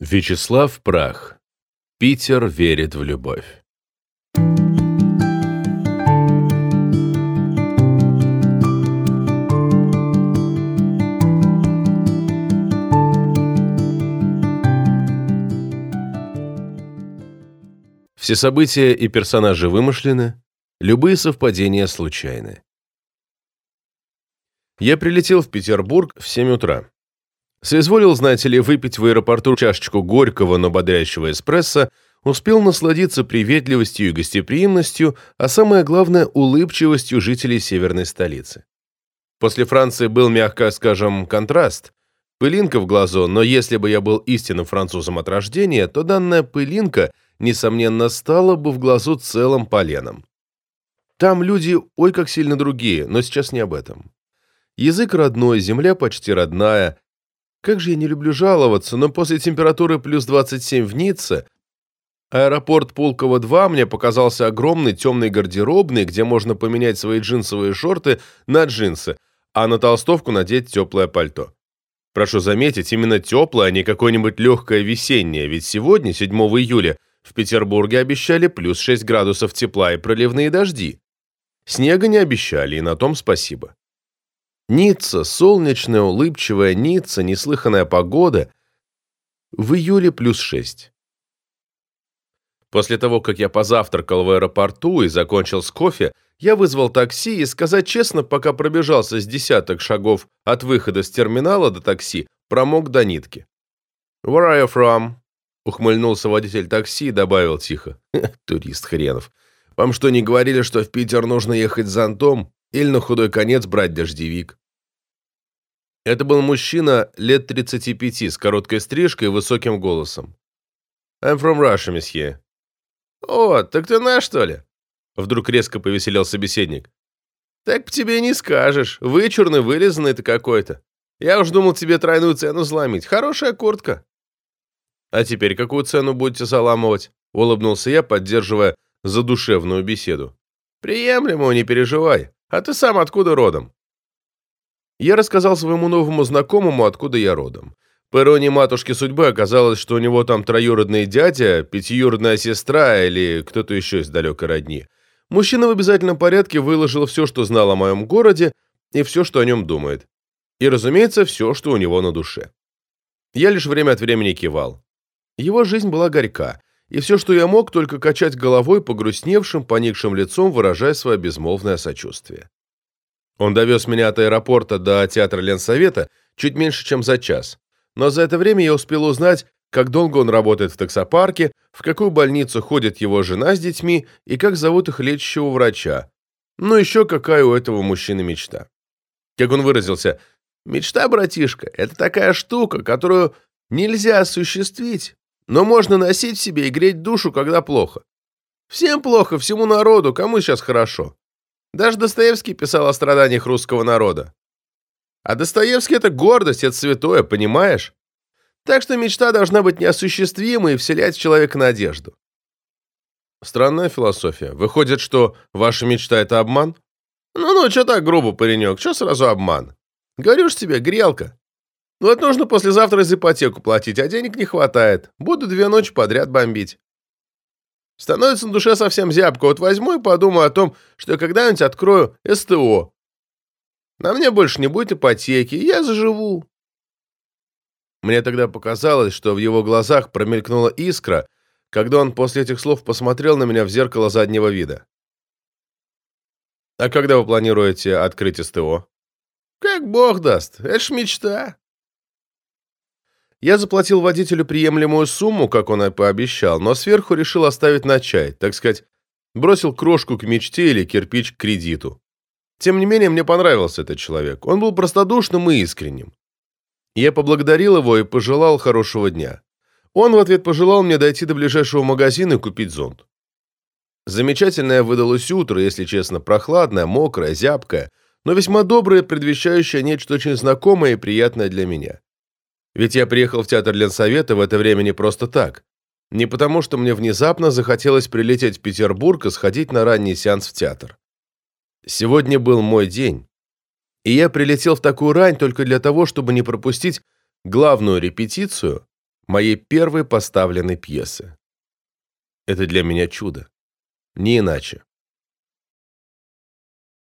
Вячеслав Прах. Питер верит в любовь. Все события и персонажи вымышлены, любые совпадения случайны. Я прилетел в Петербург в 7 утра. Соизволил, знаете ли, выпить в аэропорту чашечку горького, но бодрящего эспрессо, успел насладиться приветливостью и гостеприимностью, а самое главное, улыбчивостью жителей северной столицы. После Франции был, мягко скажем, контраст. Пылинка в глазу, но если бы я был истинным французом от рождения, то данная пылинка, несомненно, стала бы в глазу целым поленом. Там люди ой как сильно другие, но сейчас не об этом. Язык родной, земля почти родная, как же я не люблю жаловаться, но после температуры плюс 27 в Ницце аэропорт Пулково-2 мне показался огромный темный гардеробный, где можно поменять свои джинсовые шорты на джинсы, а на толстовку надеть теплое пальто. Прошу заметить, именно теплое, а не какое-нибудь легкое весеннее, ведь сегодня, 7 июля, в Петербурге обещали плюс 6 градусов тепла и проливные дожди. Снега не обещали, и на том спасибо. Ницца, солнечная, улыбчивая Ницца, неслыханная погода. В июле плюс шесть. После того, как я позавтракал в аэропорту и закончил с кофе, я вызвал такси и, сказать честно, пока пробежался с десяток шагов от выхода с терминала до такси, промок до нитки. «Where are you from?» Ухмыльнулся водитель такси и добавил тихо. «Турист хренов. Вам что, не говорили, что в Питер нужно ехать с зонтом? Или на худой конец брать дождевик?» Это был мужчина лет 35 с короткой стрижкой и высоким голосом. «I'm from Russia, месье». «О, так ты наш, что ли?» Вдруг резко повеселел собеседник. «Так по тебе не скажешь. Вычурный, вылизанный ты какой-то. Я уж думал тебе тройную цену взломить. Хорошая куртка». «А теперь какую цену будете заламывать?» Улыбнулся я, поддерживая задушевную беседу. «Приемлемо, не переживай. А ты сам откуда родом?» Я рассказал своему новому знакомому, откуда я родом. По иронии матушки судьбы оказалось, что у него там троюродный дядя, пятиюродная сестра или кто-то еще из далекой родни. Мужчина в обязательном порядке выложил все, что знал о моем городе, и все, что о нем думает. И, разумеется, все, что у него на душе. Я лишь время от времени кивал. Его жизнь была горька, и все, что я мог, только качать головой погрустневшим, поникшим лицом, выражая свое безмолвное сочувствие. Он довез меня от аэропорта до театра Ленсовета чуть меньше, чем за час. Но за это время я успел узнать, как долго он работает в таксопарке, в какую больницу ходит его жена с детьми и как зовут их лечащего врача. Ну еще какая у этого мужчины мечта. Как он выразился, «Мечта, братишка, это такая штука, которую нельзя осуществить, но можно носить в себе и греть душу, когда плохо. Всем плохо, всему народу, кому сейчас хорошо. Даже Достоевский писал о страданиях русского народа. А Достоевский — это гордость, это святое, понимаешь? Так что мечта должна быть неосуществимой и вселять в человека надежду. Странная философия. Выходит, что ваша мечта — это обман? Ну-ну, что так грубо, паренек, что сразу обман? Говорю ж тебе, грелка. Вот нужно послезавтра за ипотеку платить, а денег не хватает. Буду две ночи подряд бомбить. Становится на душе совсем зябко. Вот возьму и подумаю о том, что я когда-нибудь открою СТО. На мне больше не будет ипотеки, я заживу. Мне тогда показалось, что в его глазах промелькнула искра, когда он после этих слов посмотрел на меня в зеркало заднего вида. «А когда вы планируете открыть СТО?» «Как бог даст, это ж мечта». Я заплатил водителю приемлемую сумму, как он и пообещал, но сверху решил оставить на чай, так сказать, бросил крошку к мечте или кирпич к кредиту. Тем не менее, мне понравился этот человек. Он был простодушным и искренним. Я поблагодарил его и пожелал хорошего дня. Он в ответ пожелал мне дойти до ближайшего магазина и купить зонт. Замечательное выдалось утро, если честно, прохладное, мокрое, зябкое, но весьма доброе, предвещающее нечто очень знакомое и приятное для меня. Ведь я приехал в театр Ленсовета в это время не просто так. Не потому, что мне внезапно захотелось прилететь в Петербург и сходить на ранний сеанс в театр. Сегодня был мой день. И я прилетел в такую рань только для того, чтобы не пропустить главную репетицию моей первой поставленной пьесы. Это для меня чудо. Не иначе.